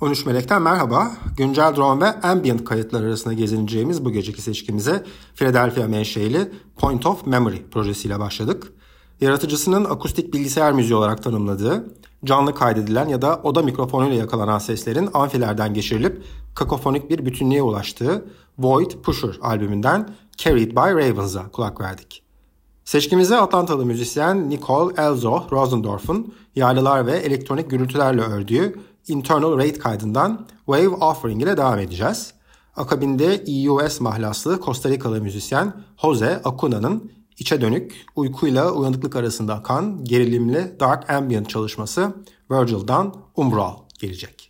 13 Melek'ten merhaba. Güncel drone ve ambient kayıtlar arasında gezineceğimiz bu geceki seçkimize Philadelphia menşeili Point of Memory projesiyle başladık. Yaratıcısının akustik bilgisayar müziği olarak tanımladığı, canlı kaydedilen ya da oda mikrofonuyla yakalanan seslerin amfilerden geçirilip kakofonik bir bütünlüğe ulaştığı Void Pusher albümünden Carried by Ravens'a kulak verdik. Seçkimize Atlantalı müzisyen Nicole Elzo Rosendorf'un yaylılar ve elektronik gürültülerle ördüğü Internal Raid kaydından Wave Offering ile devam edeceğiz. Akabinde EUS mahlaslı Costa Rikalı müzisyen Jose Acuna'nın içe dönük, uykuyla uyanıklık arasında akan gerilimli Dark Ambient çalışması Virgil'dan Umbral gelecek.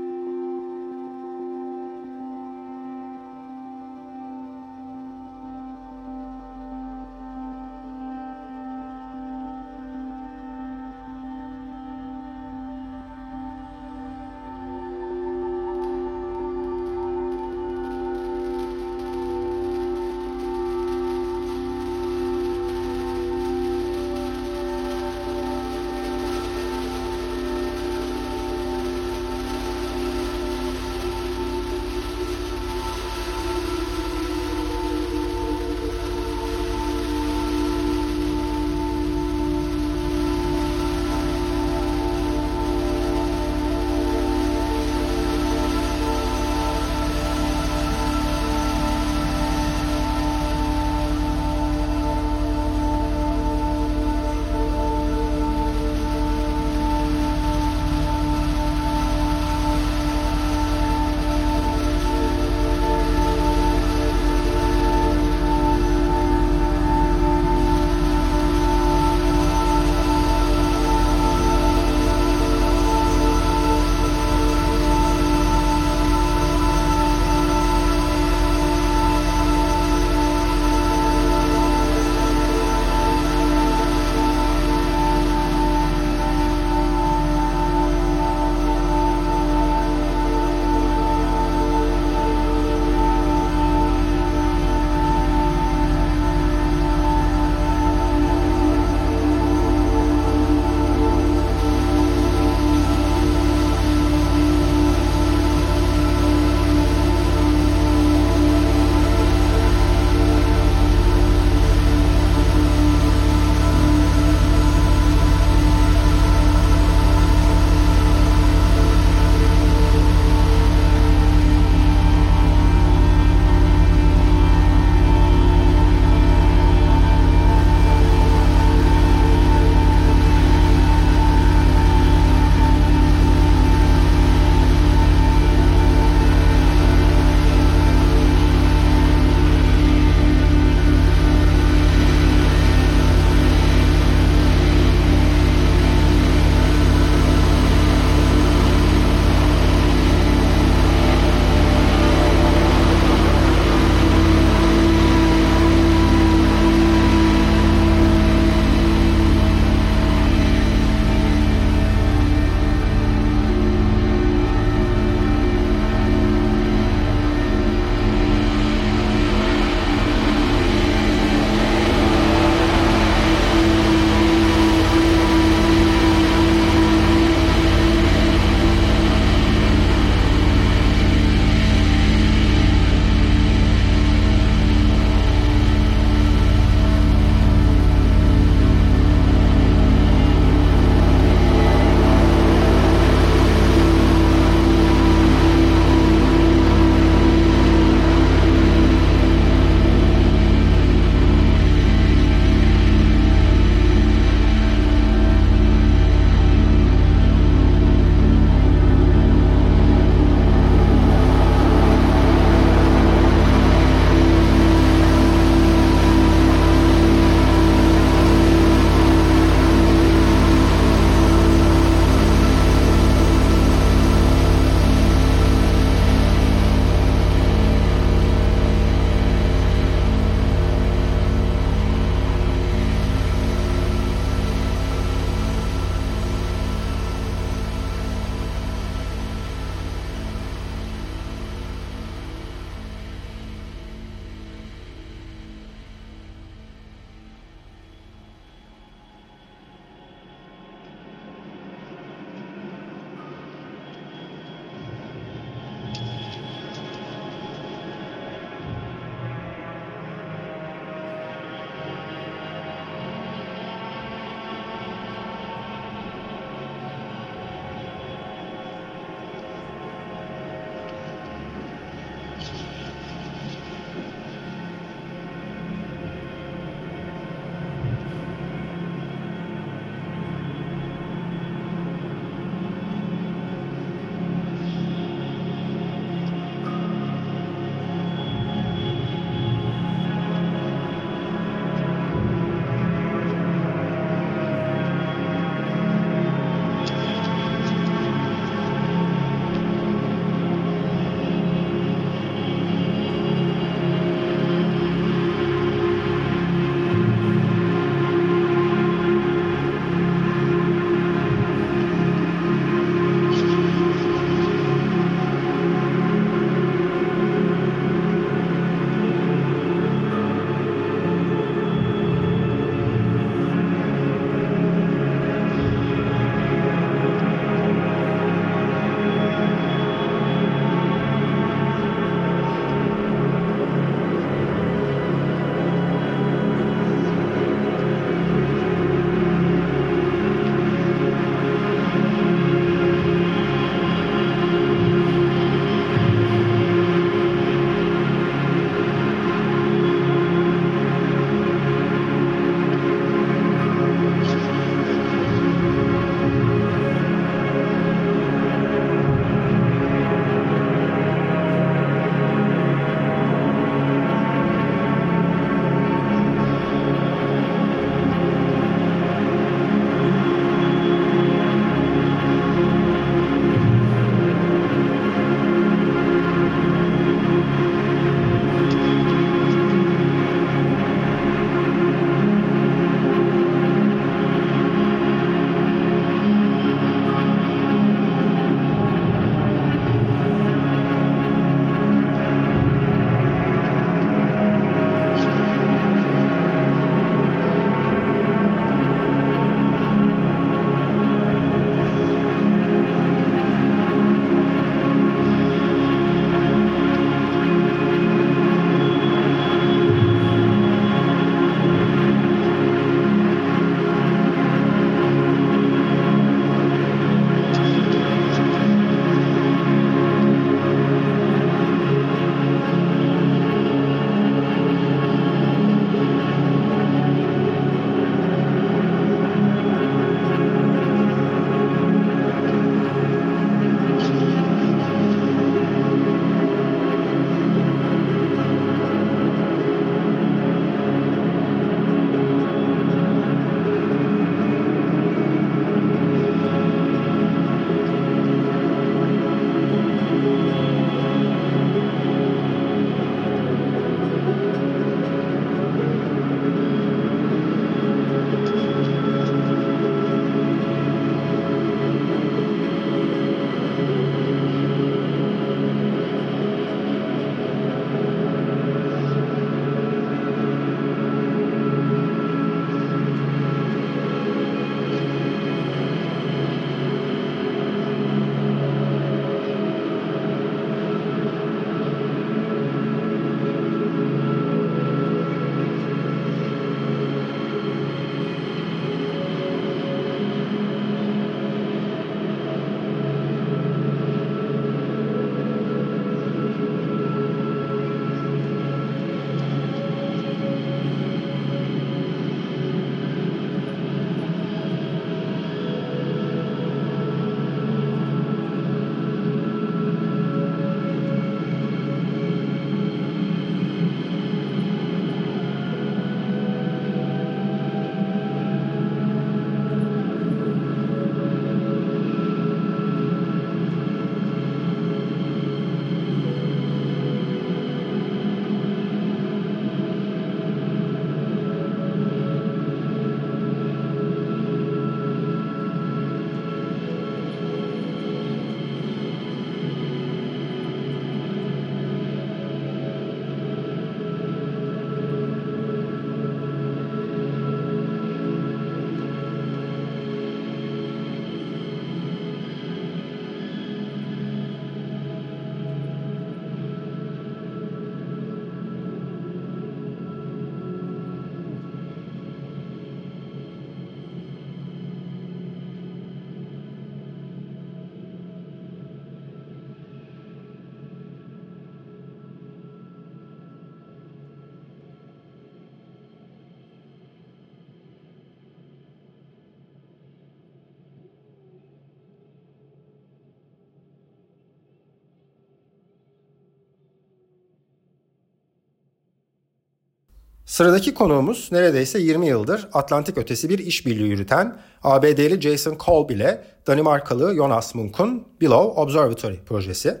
Sıradaki konuğumuz neredeyse 20 yıldır Atlantik ötesi bir işbirliği yürüten ABD'li Jason Kolb ile Danimarkalı Jonas Munk'un Below Observatory projesi.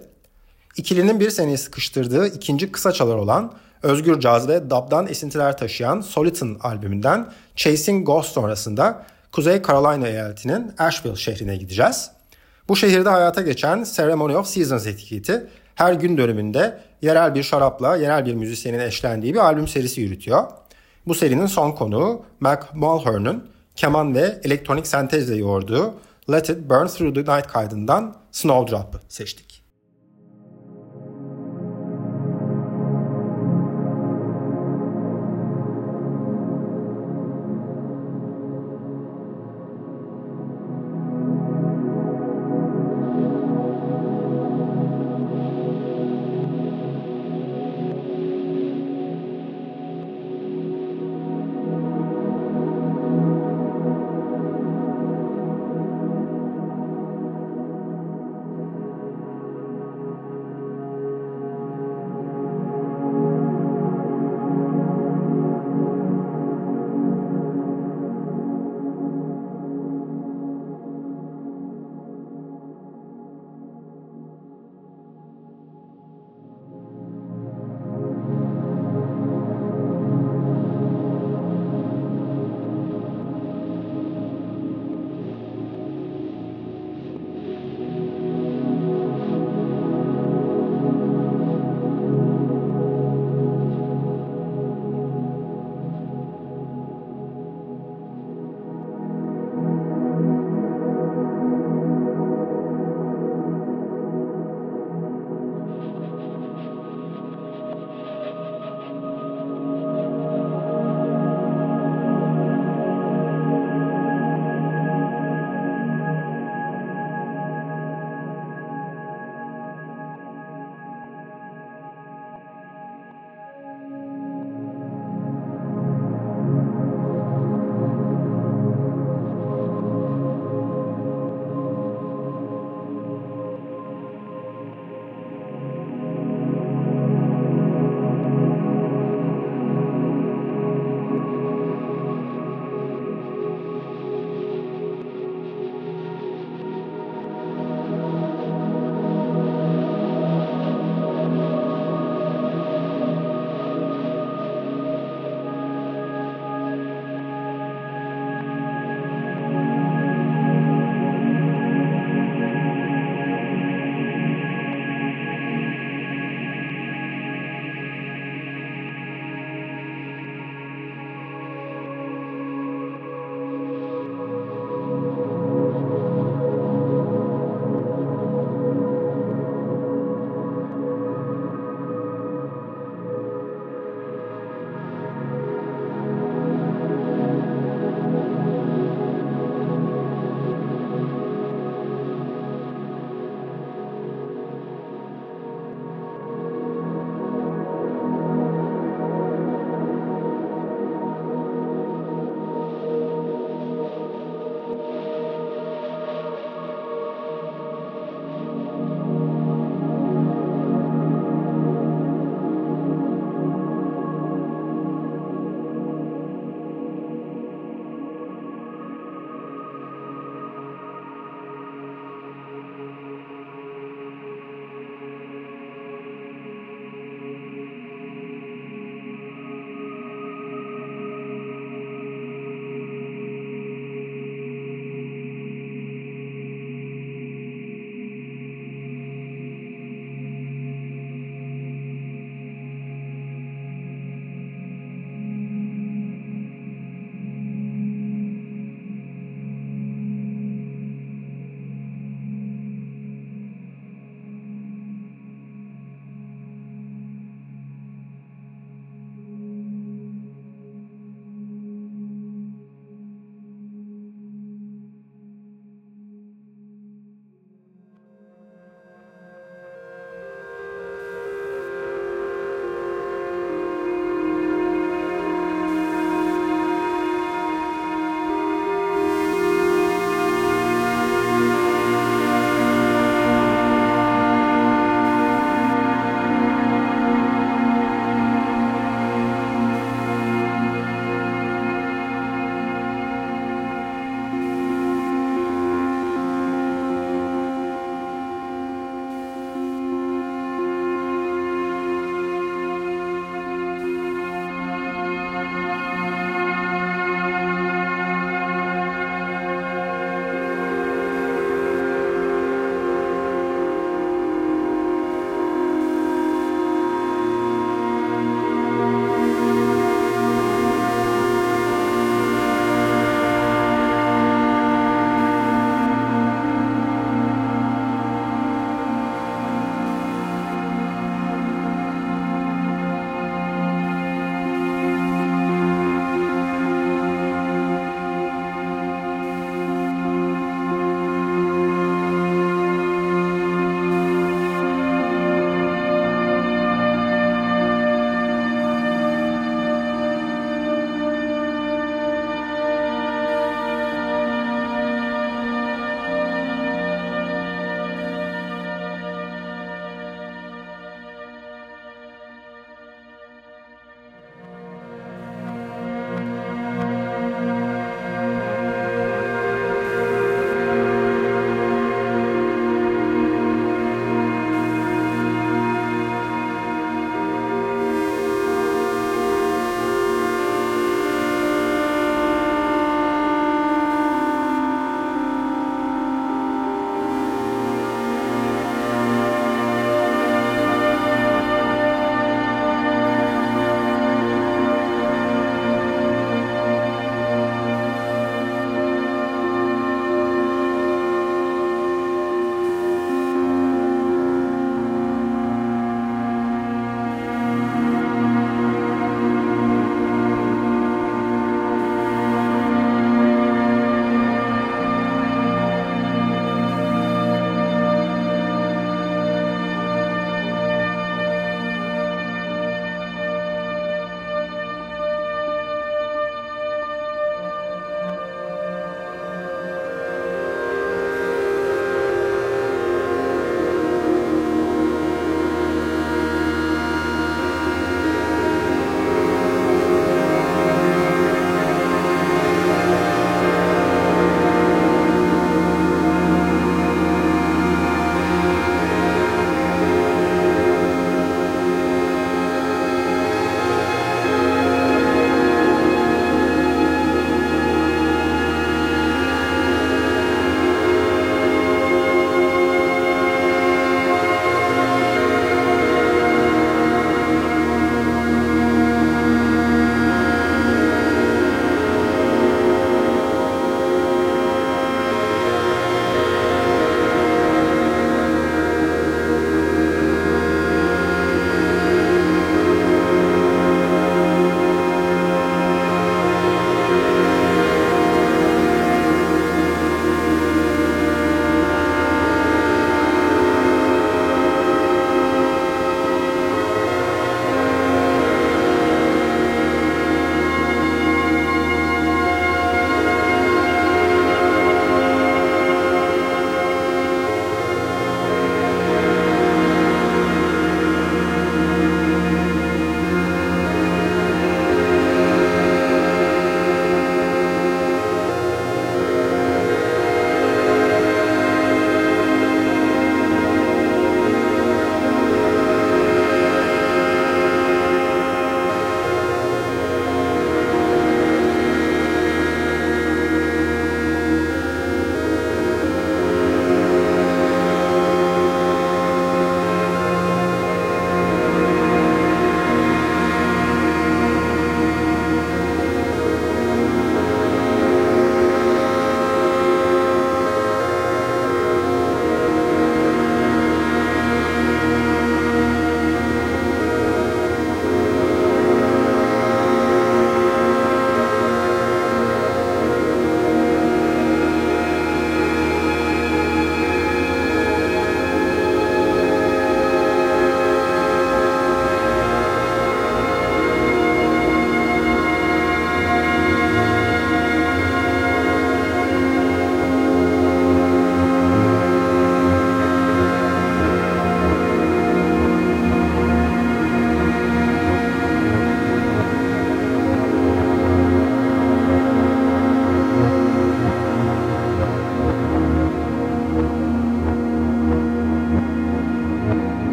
İkilinin bir seneyi sıkıştırdığı ikinci kısa çalar olan özgür caz ve dub'dan esintiler taşıyan Soliton albümünden Chasing Ghost sonrasında Kuzey Carolina eyaletinin Asheville şehrine gideceğiz. Bu şehirde hayata geçen Ceremony of Seasons etiketi her gün dönümünde yerel bir şarapla yerel bir müzisyenin eşlendiği bir albüm serisi yürütüyor. Bu serinin son konuğu Mac Mulhern'ın keman ve elektronik sentezle yoğurduğu Let It Burn Through the Night kaydından Snowdrop'ı seçtik.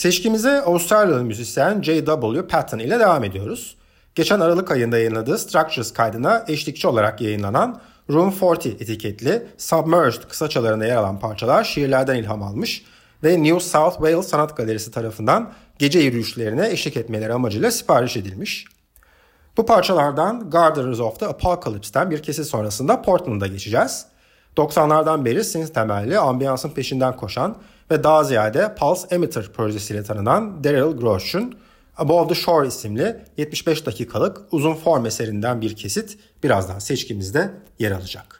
Seçkimize Avustralyalı müzisyen J.W. Patton ile devam ediyoruz. Geçen Aralık ayında yayınladığı Structures kaydına eşlikçi olarak yayınlanan Room 40 etiketli Submerged kısaçalarında yer alan parçalar şiirlerden ilham almış ve New South Wales Sanat Galerisi tarafından gece yürüyüşlerine eşlik etmeleri amacıyla sipariş edilmiş. Bu parçalardan Gardeners of the Apocalypse'den bir kesit sonrasında Portland'a geçeceğiz. 90'lardan beri synth temelli ambiyansın peşinden koşan ve daha ziyade Pulse Emitter projesiyle tanınan Daryl Grosh'un Above the Shore isimli 75 dakikalık uzun form eserinden bir kesit birazdan seçkimizde yer alacak.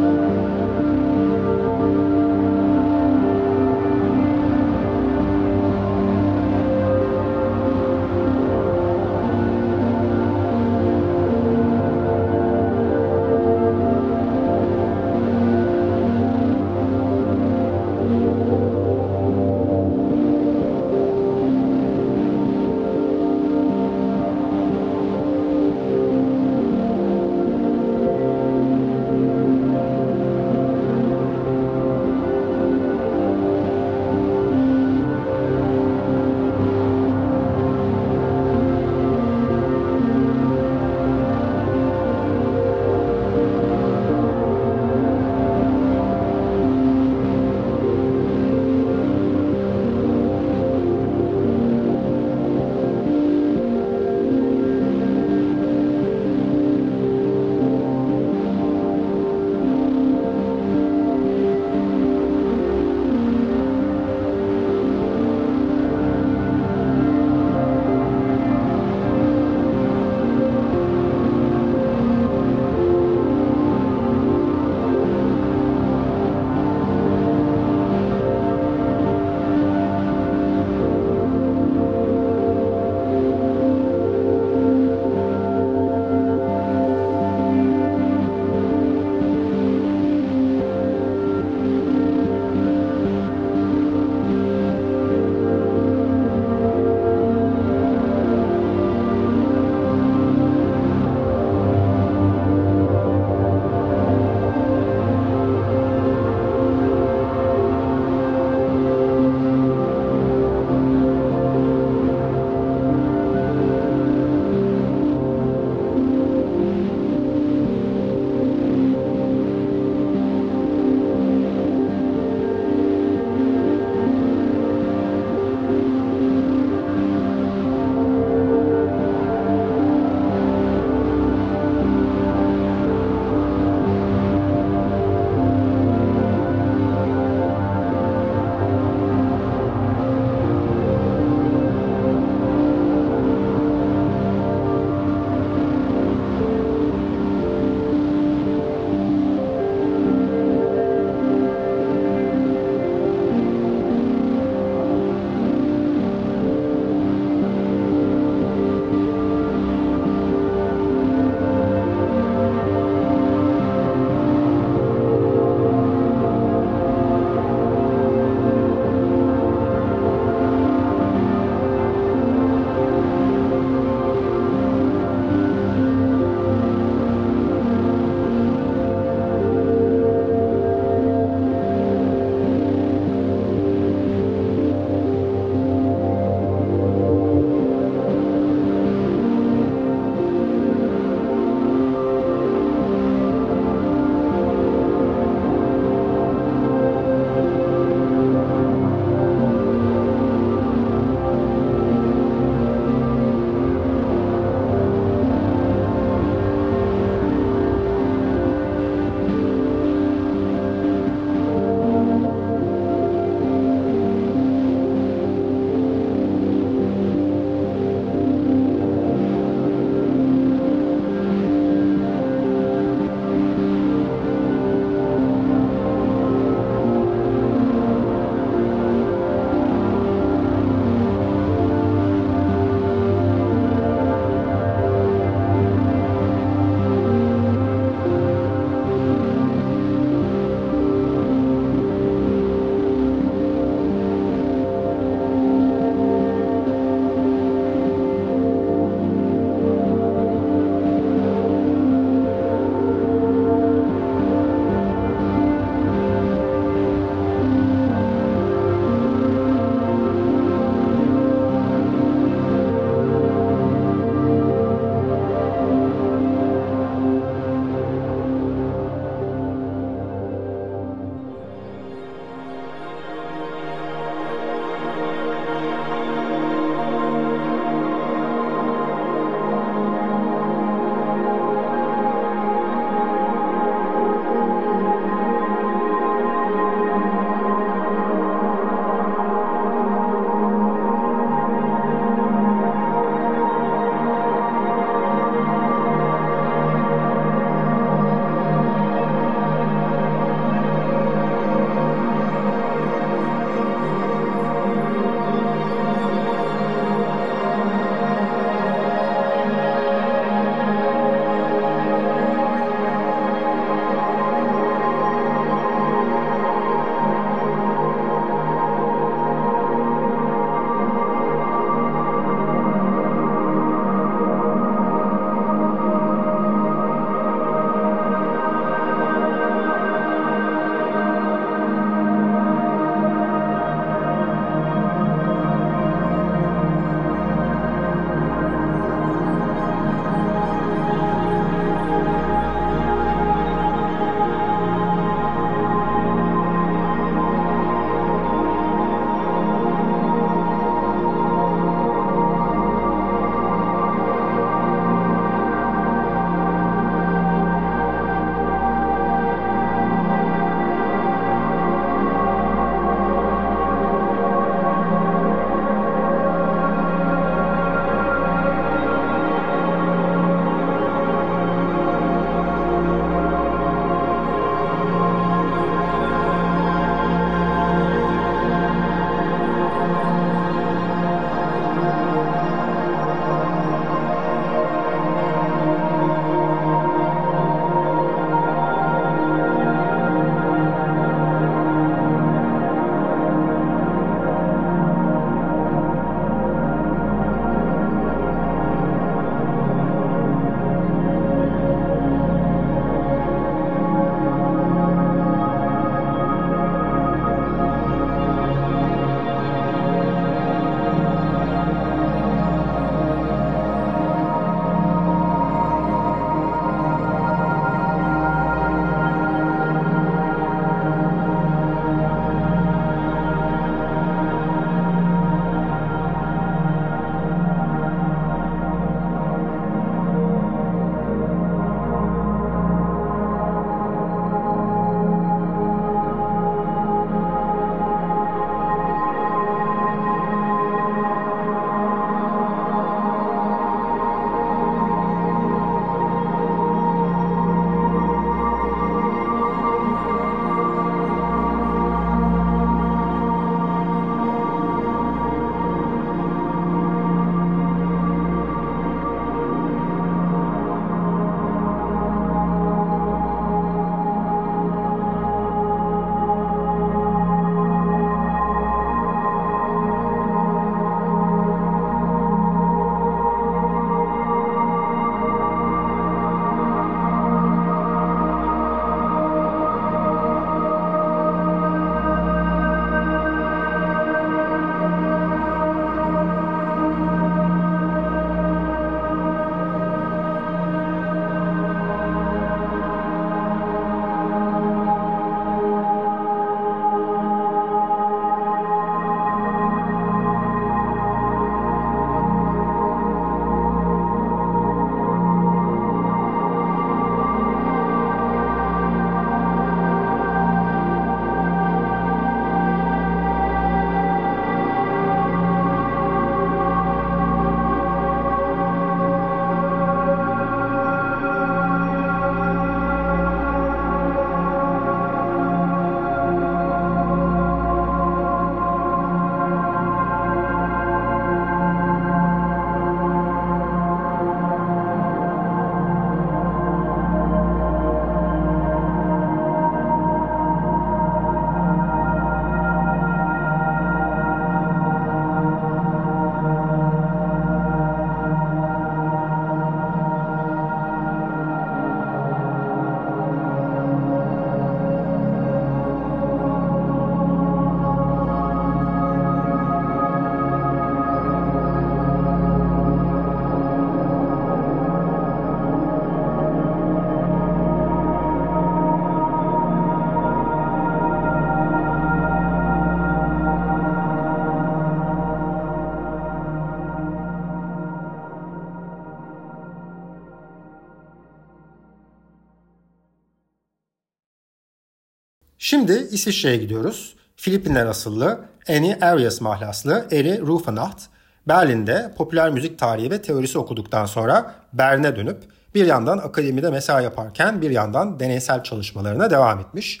Şimdi İsviçre'ye gidiyoruz. Filipinler asıllı Annie Arias mahlaslı Eri Rufenacht Berlin'de popüler müzik tarihi ve teorisi okuduktan sonra Bern'e dönüp bir yandan akademide mesai yaparken bir yandan deneysel çalışmalarına devam etmiş.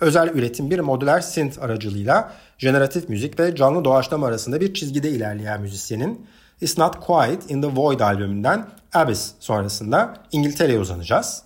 Özel üretim bir modüler synth aracılığıyla jeneratif müzik ve canlı doğaçlama arasında bir çizgide ilerleyen müzisyenin It's Not Quiet in the Void albümünden Abyss sonrasında İngiltere'ye uzanacağız.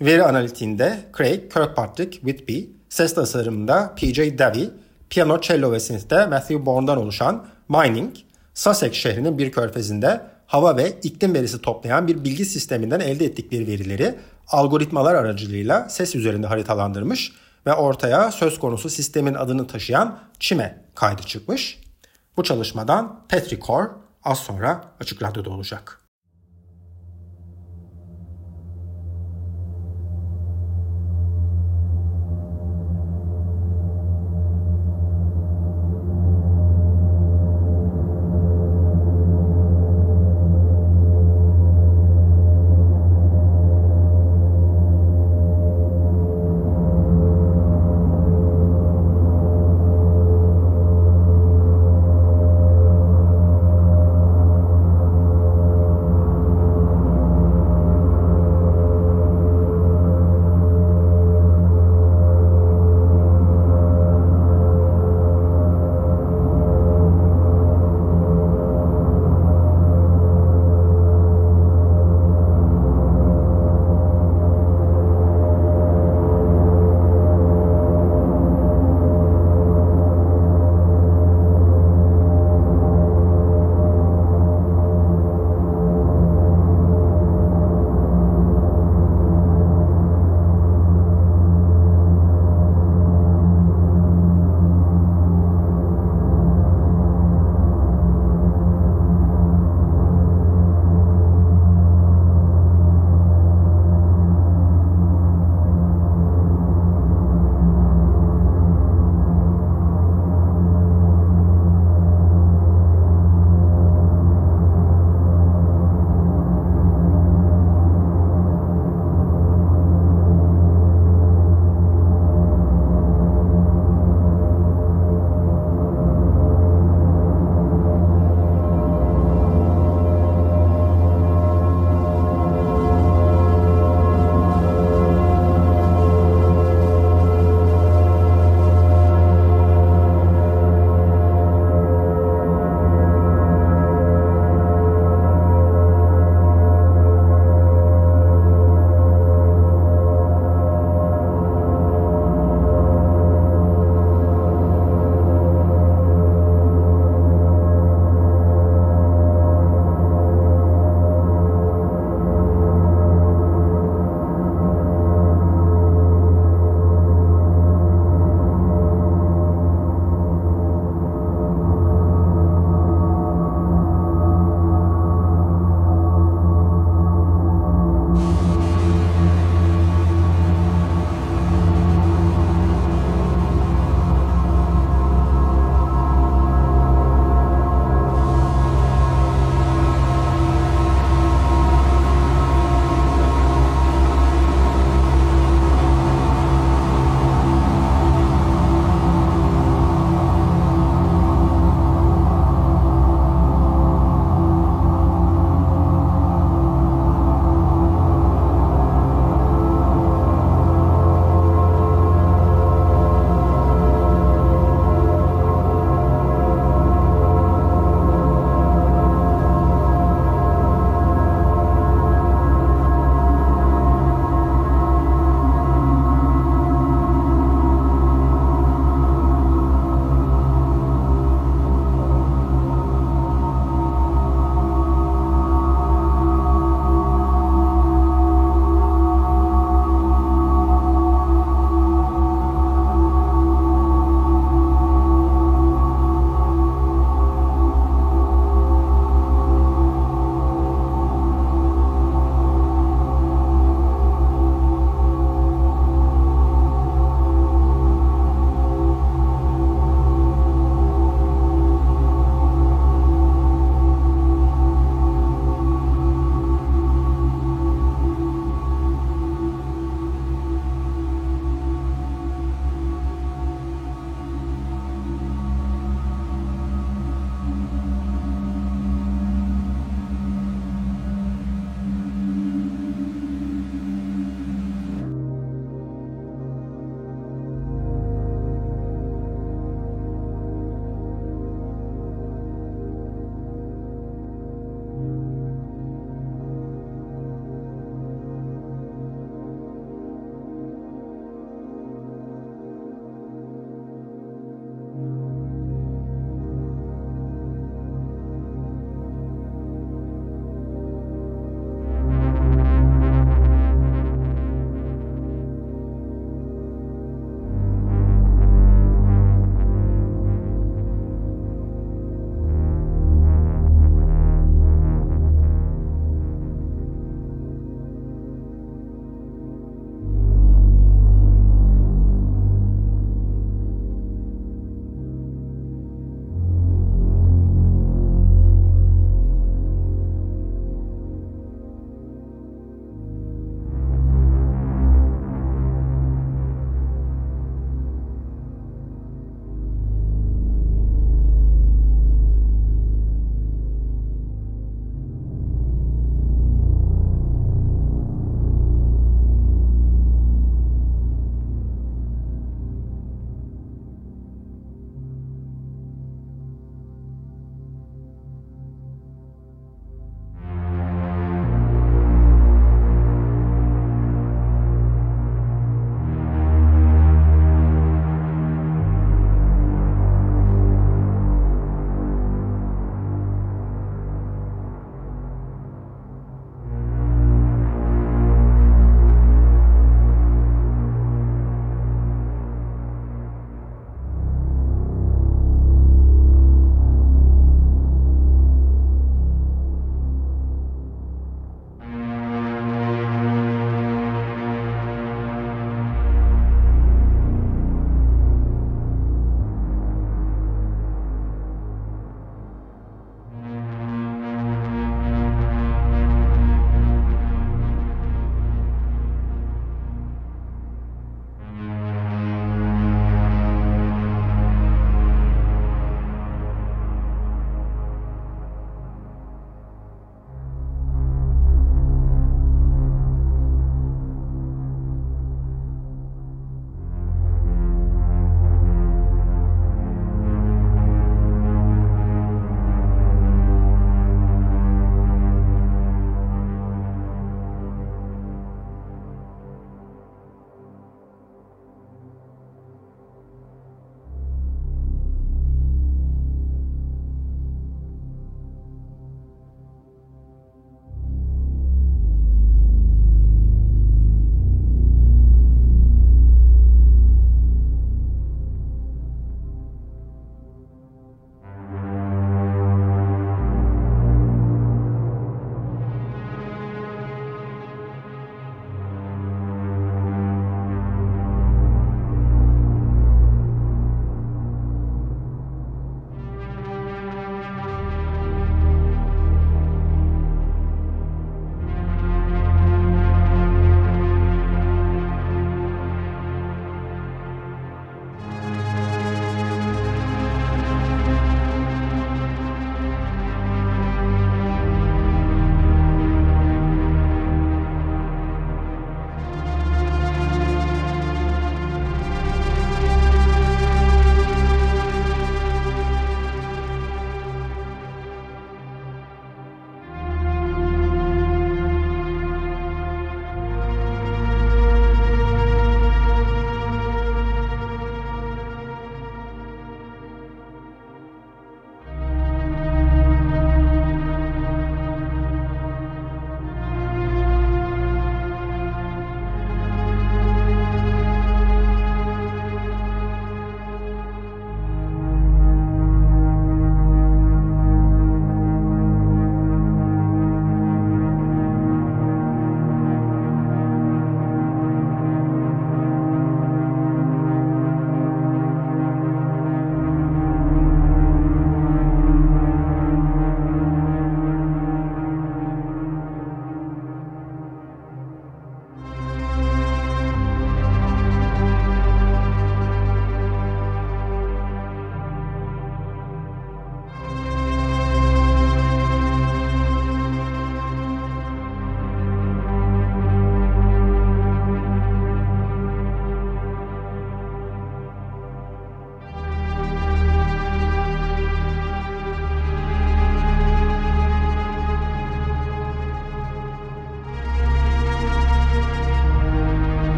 Veri analitiğinde Craig Kirkpatrick Whitby, ses tasarımında PJ Davy, piyano, cello ve synth'te Matthew Bourne'dan oluşan Mining, Sussex şehrinin bir körfezinde hava ve iklim verisi toplayan bir bilgi sisteminden elde ettikleri verileri algoritmalar aracılığıyla ses üzerinde haritalandırmış ve ortaya söz konusu sistemin adını taşıyan çime kaydı çıkmış. Bu çalışmadan Petrichor az sonra Açık Radyo'da olacak.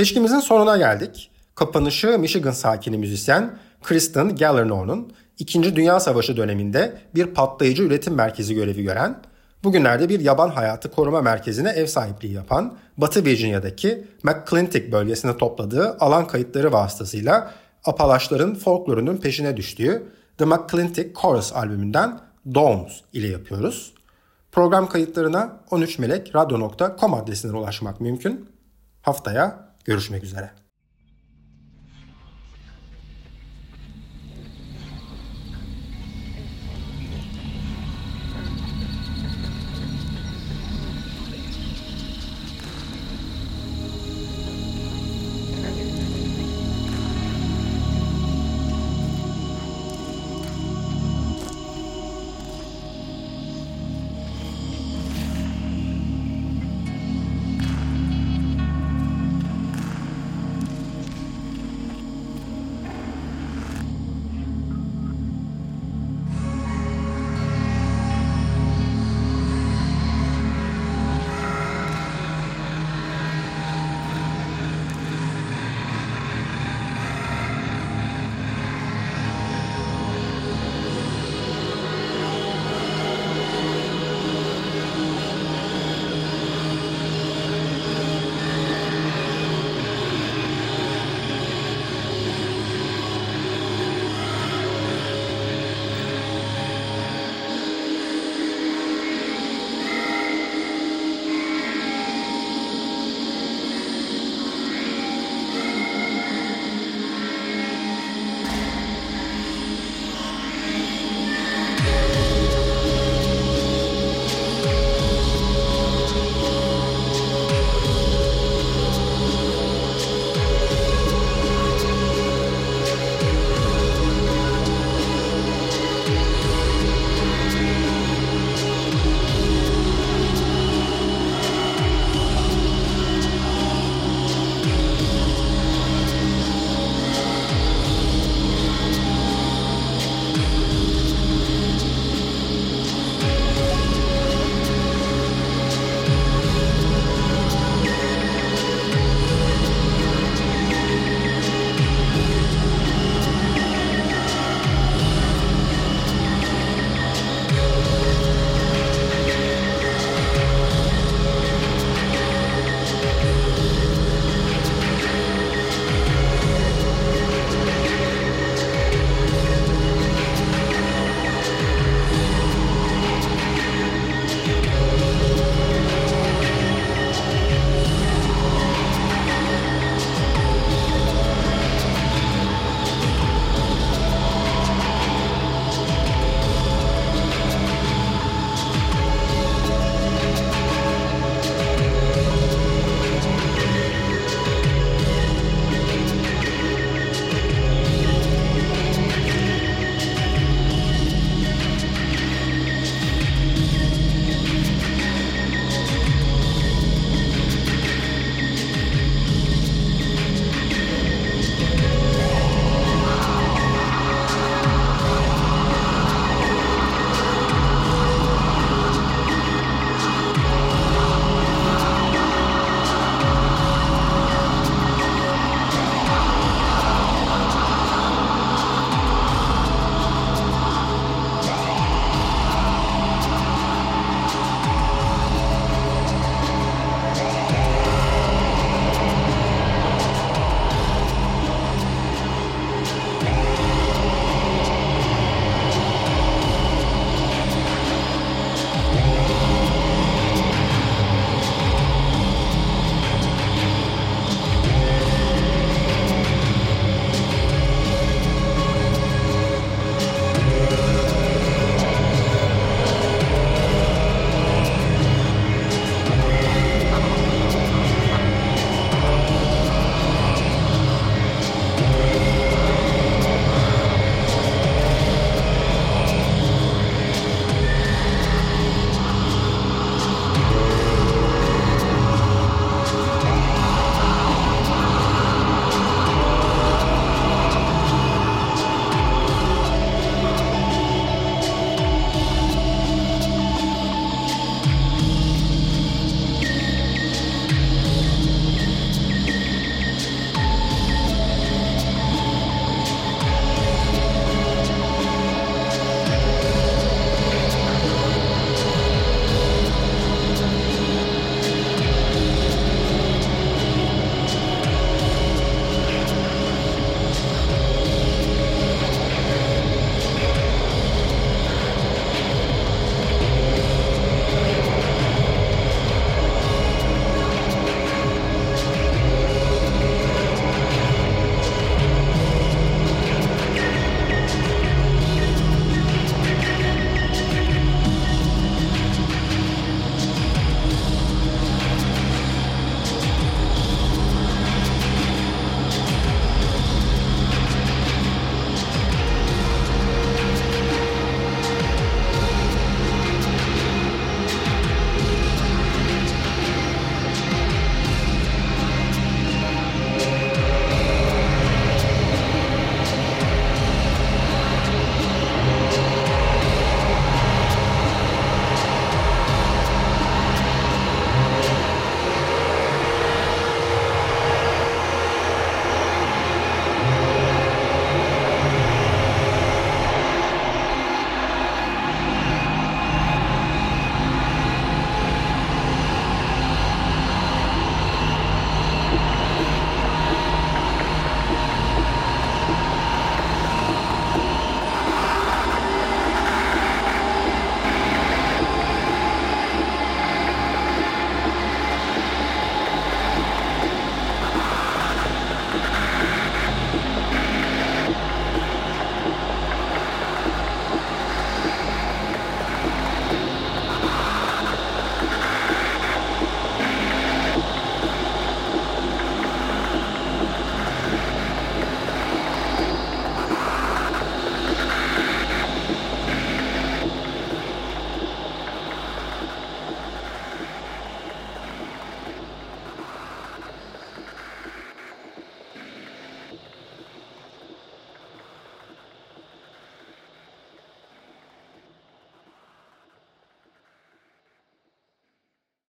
Seçkimizin sonuna geldik. Kapanışı Michigan sakini müzisyen Kristen Gallerno'nun 2. Dünya Savaşı döneminde bir patlayıcı üretim merkezi görevi gören, bugünlerde bir yaban hayatı koruma merkezine ev sahipliği yapan Batı Virginia'daki McClintic bölgesine topladığı alan kayıtları vasıtasıyla Apalaşların folklorunun peşine düştüğü The McClintic Chorus albümünden Dawns ile yapıyoruz. Program kayıtlarına 13melekradyo.com adresinden ulaşmak mümkün. Haftaya görüşmek üzere.